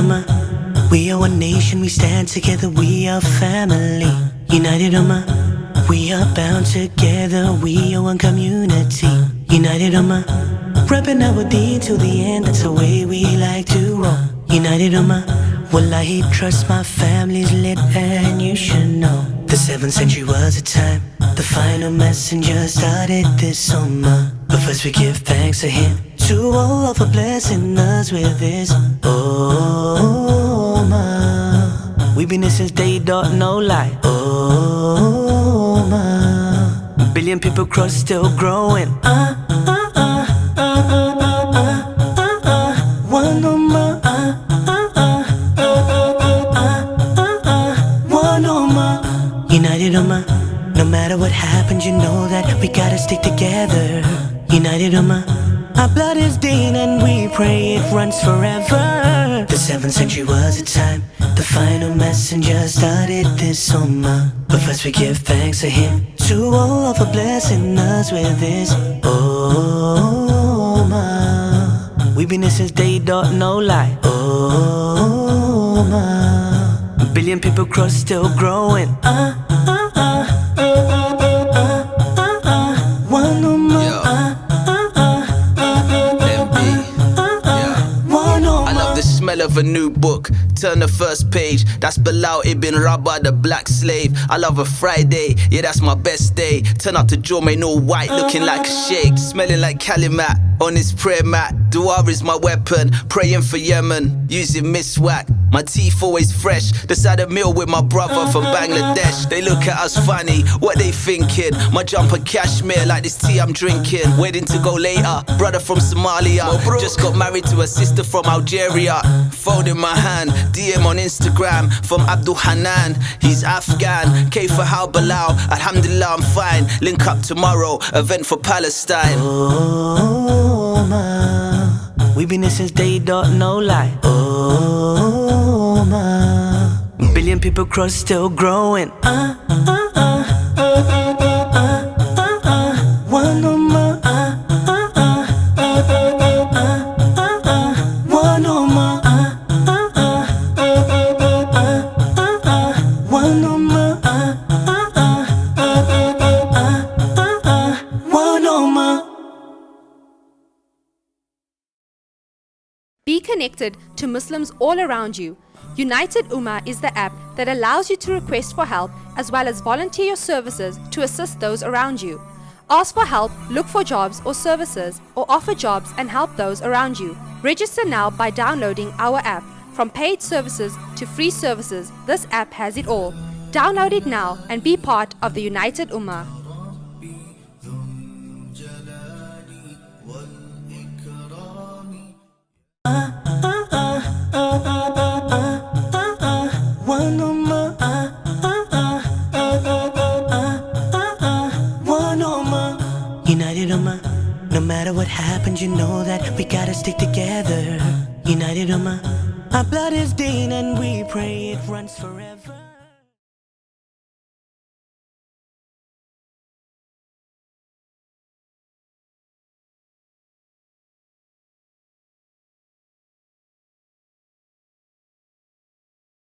We are one nation, we stand together, we are family. United Ummah, we are bound together, we are one community. United Ummah, repping our deed till the end, that's the way we like to roll. United Ummah, will I trust my family's lit and you should know. The 7th century was a time, the final messenger started this ummah. But first we give thanks to him to Allah for blessing us with this. Oh, my. We've been here since day dot, no lie. Oh, my. Billion people cross, still growing. Uh, uh, uh, uh, uh, uh, uh, uh. One on my. Uh, uh, uh, uh, uh, uh, uh. One on. United Ummah. No matter what happens, you know that we gotta stick together. United Ummah. Our blood is Deen and we pray it runs forever. The 7th century was a time the final messenger started this ummah. But first we give thanks to him, to Allah for blessing us with this. Oh. We've been here since day dot, no lie. Oh, my. Billion people cross, still growing. Uh, the smell of a new book. Turn the first page. That's Bilal Ibn Rabah, the black slave. I love a Friday. Yeah, that's my best day. Turn up to Jummah, no white, looking like a sheikh. Smelling like Kalimat on his prayer mat. Dua is my weapon. Praying for Yemen. Using miswak. My teeth always fresh. Decided meal with my brother from Bangladesh. They look at us funny. What they thinking? My jumper cashmere like this tea I'm drinking. Waiting to go later. Brother from Somalia. Just got married to a sister from Algeria. Phone in my hand. DM on Instagram from Abdul Hanan. He's Afghan. K for how Bilal. Alhamdulillah, I'm fine. Link up tomorrow. Event for Palestine. Oh, my. We've been here since day dot, no lie. Oh, my. Billion people cross, still growing. Uh, uh, uh. One on Be connected to Muslims all around you. United Ummah is the app that allows you to request for help as well as volunteer your services to assist those around you. Ask for help, look for jobs or services, or offer jobs and help those around you. Register now by downloading our app. From paid services to free services, this app has it all. Download it now and be part of the United Ummah. Matter what happens, you know that we gotta stick together. United Ummah. Our blood is Deen and we pray it runs forever.